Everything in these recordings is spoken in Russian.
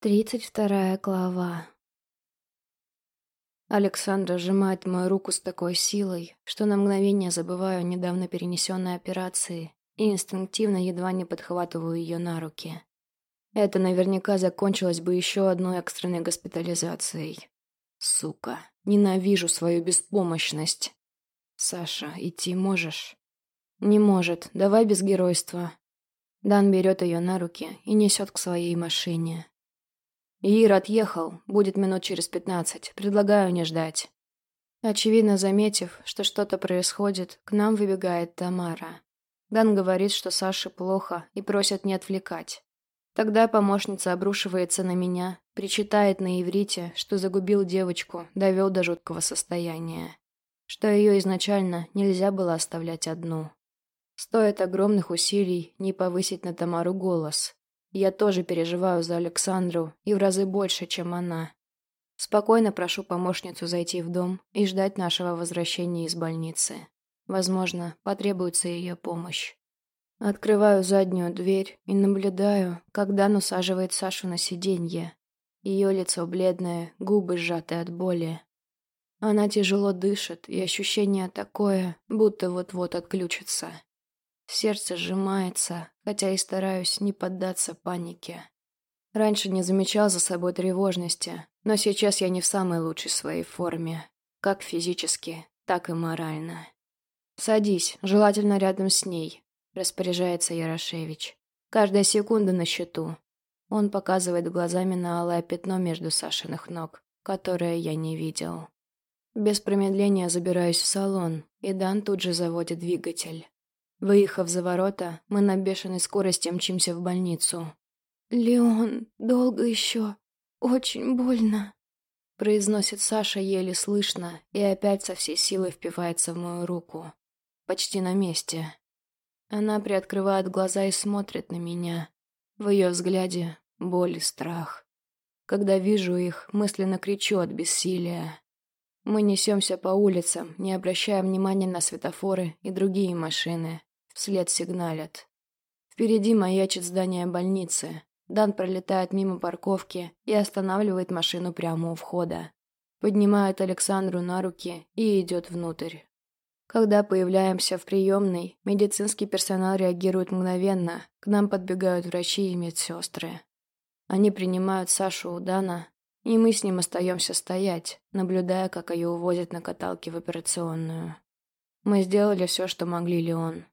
Тридцать вторая глава. Александра сжимает мою руку с такой силой, что на мгновение забываю о недавно перенесенной операции и инстинктивно едва не подхватываю ее на руки. Это наверняка закончилось бы еще одной экстренной госпитализацией. Сука, ненавижу свою беспомощность. Саша, идти можешь? Не может, давай без геройства. Дан берет ее на руки и несет к своей машине. Ир отъехал, будет минут через пятнадцать. Предлагаю не ждать. Очевидно, заметив, что что-то происходит, к нам выбегает Тамара. Дан говорит, что Саше плохо и просит не отвлекать. Тогда помощница обрушивается на меня, причитает на иврите, что загубил девочку, довел до жуткого состояния. Что ее изначально нельзя было оставлять одну. Стоит огромных усилий не повысить на Тамару голос, я тоже переживаю за Александру и в разы больше, чем она. Спокойно прошу помощницу зайти в дом и ждать нашего возвращения из больницы. Возможно, потребуется ее помощь. Открываю заднюю дверь и наблюдаю, как Дан усаживает Сашу на сиденье. Ее лицо бледное, губы сжаты от боли. Она тяжело дышит, и ощущение такое, будто вот-вот отключится. Сердце сжимается, хотя и стараюсь не поддаться панике. Раньше не замечал за собой тревожности, но сейчас я не в самой лучшей своей форме, как физически, так и морально. «Садись, желательно рядом с ней», — распоряжается Ярошевич. «Каждая секунда на счету». Он показывает глазами на алое пятно между Сашиных ног, которое я не видел. Без промедления забираюсь в салон, и Дан тут же заводит двигатель. Выехав за ворота, мы на бешеной скорости мчимся в больницу. «Леон, долго еще? Очень больно», — произносит Саша еле слышно и опять со всей силой впивается в мою руку. Почти на месте. Она приоткрывает глаза и смотрит на меня. В ее взгляде боль и страх. Когда вижу их, мысленно кричу от бессилия. Мы несемся по улицам, не обращая внимания на светофоры и другие машины вслед сигналят. Впереди маячит здание больницы. Дан пролетает мимо парковки и останавливает машину прямо у входа. Поднимает Александру на руки и идет внутрь. Когда появляемся в приемной, медицинский персонал реагирует мгновенно, к нам подбегают врачи и медсестры. Они принимают Сашу у Дана, и мы с ним остаемся стоять, наблюдая, как ее увозят на каталке в операционную. Мы сделали все, что могли, Леон.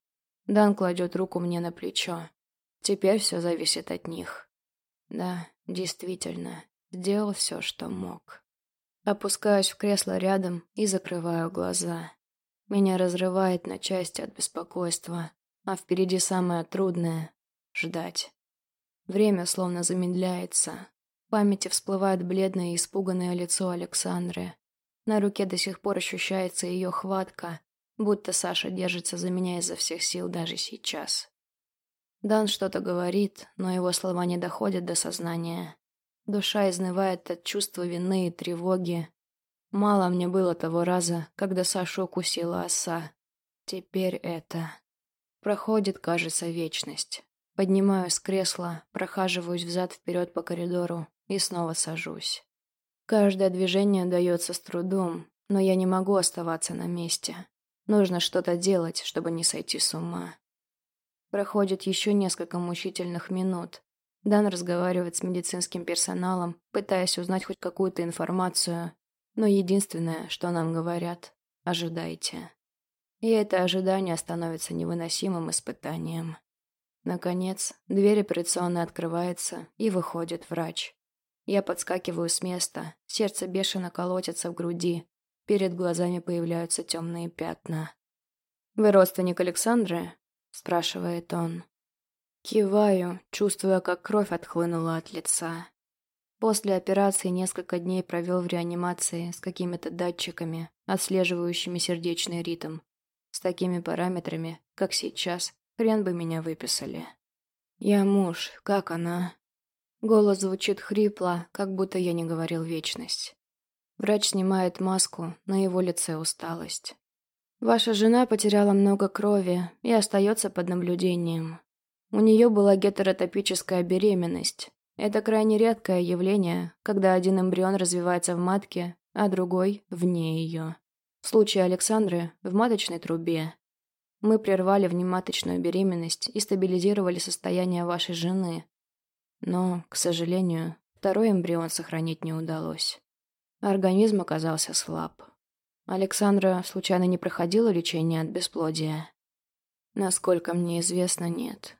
Дан кладет руку мне на плечо. Теперь все зависит от них. Да, действительно, сделал все, что мог. Опускаюсь в кресло рядом и закрываю глаза. Меня разрывает на части от беспокойства, а впереди самое трудное — ждать. Время словно замедляется. В памяти всплывает бледное и испуганное лицо Александры. На руке до сих пор ощущается ее хватка, Будто Саша держится за меня изо всех сил даже сейчас. Дан что-то говорит, но его слова не доходят до сознания. Душа изнывает от чувства вины и тревоги. Мало мне было того раза, когда Сашу укусила оса. Теперь это. Проходит, кажется, вечность. Поднимаюсь с кресла, прохаживаюсь взад-вперед по коридору и снова сажусь. Каждое движение дается с трудом, но я не могу оставаться на месте. Нужно что-то делать, чтобы не сойти с ума. Проходит еще несколько мучительных минут. Дан разговаривает с медицинским персоналом, пытаясь узнать хоть какую-то информацию. Но единственное, что нам говорят – ожидайте. И это ожидание становится невыносимым испытанием. Наконец, дверь операционной открывается, и выходит врач. Я подскакиваю с места, сердце бешено колотится в груди, Перед глазами появляются темные пятна. «Вы родственник Александры?» – спрашивает он. Киваю, чувствуя, как кровь отхлынула от лица. После операции несколько дней провел в реанимации с какими-то датчиками, отслеживающими сердечный ритм. С такими параметрами, как сейчас, хрен бы меня выписали. «Я муж, как она?» Голос звучит хрипло, как будто я не говорил вечность. Врач снимает маску, на его лице усталость. Ваша жена потеряла много крови и остается под наблюдением. У нее была гетеротопическая беременность. Это крайне редкое явление, когда один эмбрион развивается в матке, а другой – вне ее. В случае Александры – в маточной трубе. Мы прервали внематочную беременность и стабилизировали состояние вашей жены. Но, к сожалению, второй эмбрион сохранить не удалось. Организм оказался слаб. Александра случайно не проходила лечение от бесплодия? Насколько мне известно, нет.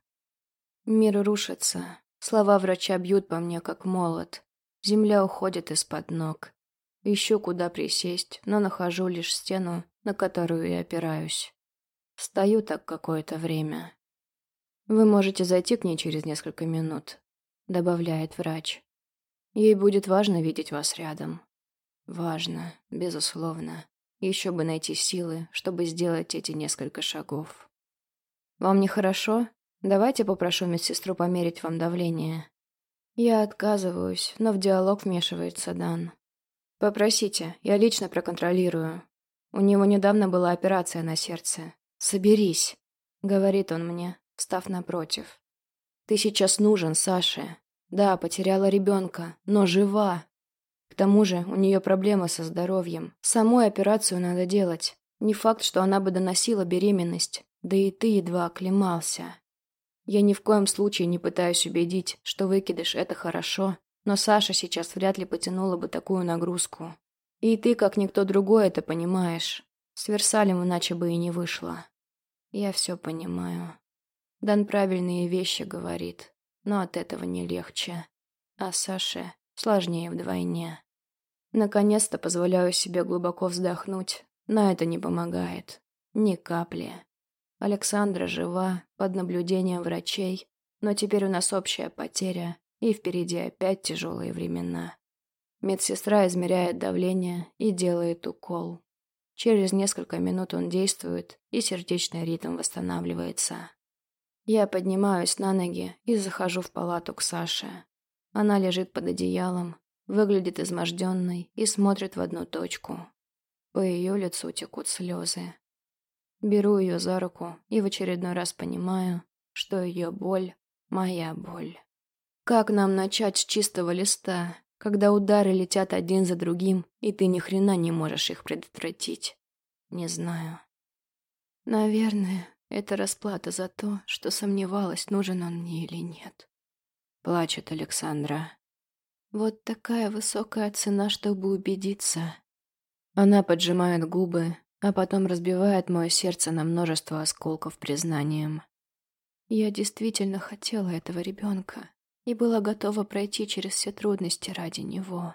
Мир рушится. Слова врача бьют по мне, как молот. Земля уходит из-под ног. Ищу, куда присесть, но нахожу лишь стену, на которую и опираюсь. Стою так какое-то время. «Вы можете зайти к ней через несколько минут», — добавляет врач. «Ей будет важно видеть вас рядом». «Важно, безусловно. Еще бы найти силы, чтобы сделать эти несколько шагов». «Вам нехорошо? Давайте попрошу медсестру померить вам давление». Я отказываюсь, но в диалог вмешивается Дан. «Попросите, я лично проконтролирую. У него недавно была операция на сердце. «Соберись», — говорит он мне, встав напротив. «Ты сейчас нужен Саше. Да, потеряла ребенка, но жива. К тому же у нее проблемы со здоровьем. Самой операцию надо делать. Не факт, что она бы доносила беременность. Да и ты едва оклемался. Я ни в коем случае не пытаюсь убедить, что выкидыш — это хорошо, но Саша сейчас вряд ли потянула бы такую нагрузку. И ты, как никто другой, это понимаешь. С Версалем иначе бы и не вышло. Я все понимаю. Дан правильные вещи говорит, но от этого не легче. А Саше сложнее вдвойне. Наконец-то позволяю себе глубоко вздохнуть, но это не помогает. Ни капли. Александра жива, под наблюдением врачей, но теперь у нас общая потеря, и впереди опять тяжелые времена. Медсестра измеряет давление и делает укол. Через несколько минут он действует, и сердечный ритм восстанавливается. Я поднимаюсь на ноги и захожу в палату к Саше. Она лежит под одеялом, выглядит изможденной и смотрит в одну точку. По ее лицу текут слезы. Беру ее за руку и в очередной раз понимаю, что ее боль — моя боль. Как нам начать с чистого листа, когда удары летят один за другим, и ты ни хрена не можешь их предотвратить. Не знаю. Наверное, это расплата за то, что сомневалась, нужен он мне или нет. Плачет Александра. Вот такая высокая цена, чтобы убедиться. Она поджимает губы, а потом разбивает мое сердце на множество осколков признанием. Я действительно хотела этого ребенка и была готова пройти через все трудности ради него.